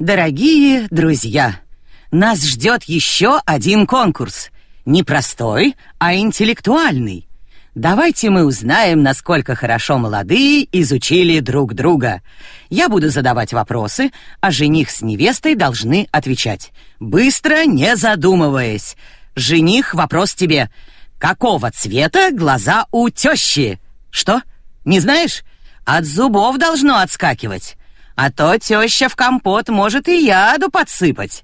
Дорогие друзья, нас ждет еще один конкурс. Не простой, а интеллектуальный. Давайте мы узнаем, насколько хорошо молодые изучили друг друга. Я буду задавать вопросы, а жених с невестой должны отвечать. Быстро, не задумываясь. Жених, вопрос тебе. Какого цвета глаза у тещи? Что? Не знаешь? От зубов должно отскакивать. А то теща в компот может и яду подсыпать.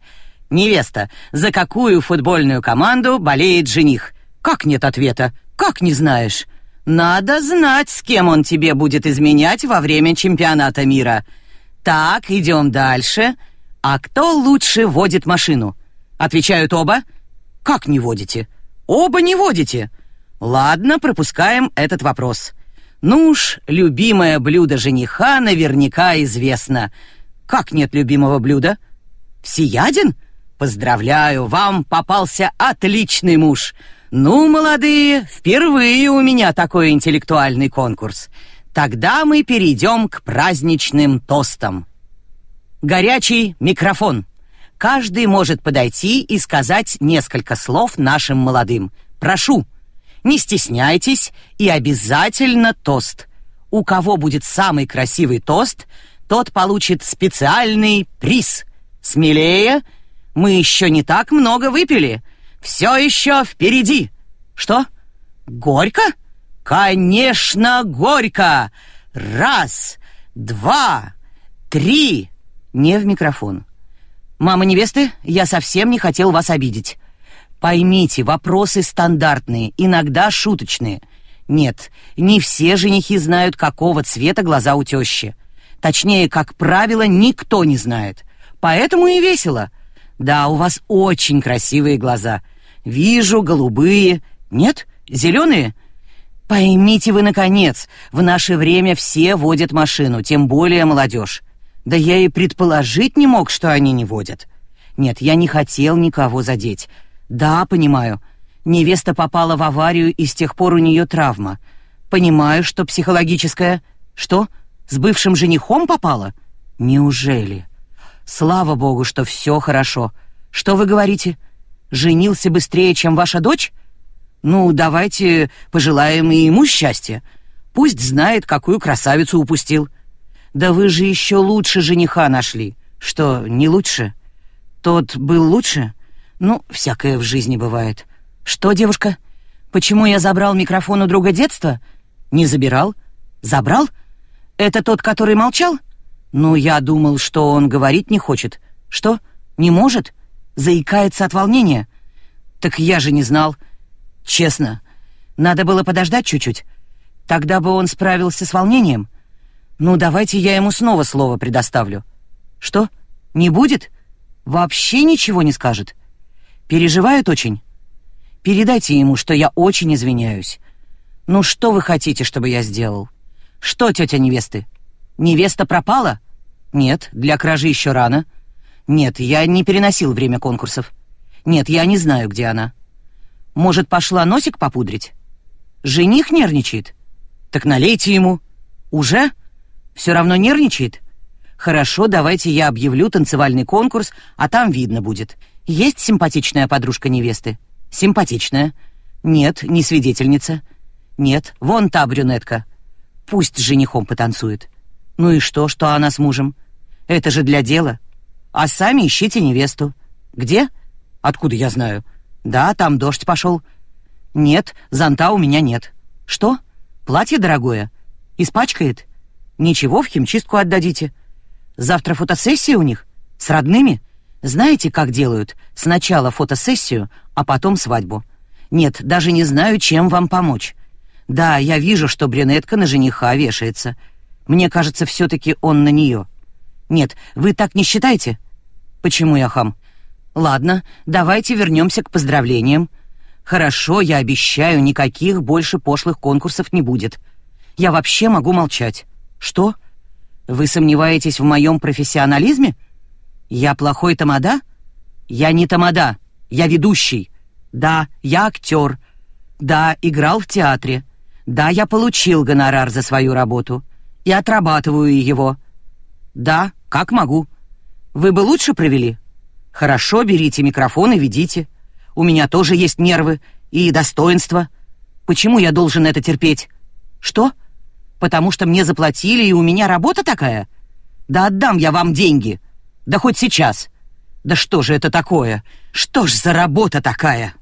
Невеста, за какую футбольную команду болеет жених? Как нет ответа? Как не знаешь? Надо знать, с кем он тебе будет изменять во время чемпионата мира. Так, идем дальше. А кто лучше водит машину? Отвечают оба. Как не водите? Оба не водите. Ладно, пропускаем этот вопрос. Ну уж, любимое блюдо жениха наверняка известно. Как нет любимого блюда? Всеяден? Поздравляю, вам попался отличный муж. Ну, молодые, впервые у меня такой интеллектуальный конкурс. Тогда мы перейдем к праздничным тостам. Горячий микрофон. Каждый может подойти и сказать несколько слов нашим молодым. Прошу, не стесняйтесь и обязательно тост. У кого будет самый красивый тост, тот получит специальный приз. Смелее, мы еще не так много выпили. Все еще впереди. Что? Горько? Конечно, горько. Раз, два, три. Не в микрофон. Мама невесты, я совсем не хотел вас обидеть. Поймите, вопросы стандартные, иногда шуточные. Нет, не все женихи знают, какого цвета глаза у тещи. Точнее, как правило, никто не знает. Поэтому и весело. Да, у вас очень красивые глаза. Вижу голубые. Нет, зеленые. Поймите вы наконец, в наше время все водят машину, тем более молодежь. Да я и предположить не мог, что они не водят. Нет, я не хотел никого задеть. Да, понимаю. Невеста попала в аварию, и с тех пор у нее травма. Понимаю, что психологическая. Что? С бывшим женихом попала? Неужели? Слава богу, что все хорошо. Что вы говорите? Женился быстрее, чем ваша дочь? Ну, давайте пожелаем и ему счастья. Пусть знает, какую красавицу упустил. Да вы же еще лучше жениха нашли. Что, не лучше? Тот был лучше? Ну, всякое в жизни бывает. Что, девушка? Почему я забрал микрофон у друга детства? Не забирал? Забрал? Это тот, который молчал? Ну, я думал, что он говорить не хочет. Что? Не может? Заикается от волнения? Так я же не знал. Честно. Надо было подождать чуть-чуть. Тогда бы он справился с волнением. Ну, давайте я ему снова слово предоставлю. Что? Не будет? Вообще ничего не скажет? Переживает очень? Передайте ему, что я очень извиняюсь. Ну что вы хотите, чтобы я сделал? Что, тетя невесты? Невеста пропала? Нет, для кражи еще рано. Нет, я не переносил время конкурсов. Нет, я не знаю, где она. Может, пошла носик попудрить? Жених нервничает? Так налейте ему. Уже? Все равно нервничает? Хорошо, давайте я объявлю танцевальный конкурс, а там видно будет. Есть симпатичная подружка невесты? Симпатичная. Нет, не свидетельница. Нет, вон та брюнетка. Пусть с женихом потанцует. Ну и что, что она с мужем? Это же для дела. А сами ищите невесту. Где? Откуда я знаю? Да, там дождь пошел. Нет, зонта у меня нет. Что? Платье дорогое? Испачкает? Ничего, в химчистку отдадите. Завтра фотосессия у них? С родными? Знаете, как делают? Сначала фотосессию, а потом свадьбу. Нет, даже не знаю, чем вам помочь. Да, я вижу, что брюнетка на жениха вешается. Мне кажется, все-таки он на нее. Нет, вы так не считаете? Почему я хам? Ладно, давайте вернемся к поздравлениям. Хорошо, я обещаю, никаких больше пошлых конкурсов не будет. Я вообще могу молчать. Что? Вы сомневаетесь в моем профессионализме? Я плохой тамада? Я не тамада, я ведущий. Да, я актер. Да, играл в театре. Да, я получил гонорар за свою работу и отрабатываю его. Да, как могу. Вы бы лучше провели? Хорошо, берите микрофон и ведите. У меня тоже есть нервы и достоинство. Почему я должен это терпеть? Что? Потому что мне заплатили, и у меня работа такая? Да отдам я вам деньги. Да хоть сейчас. Да что же это такое? Что ж за работа такая?»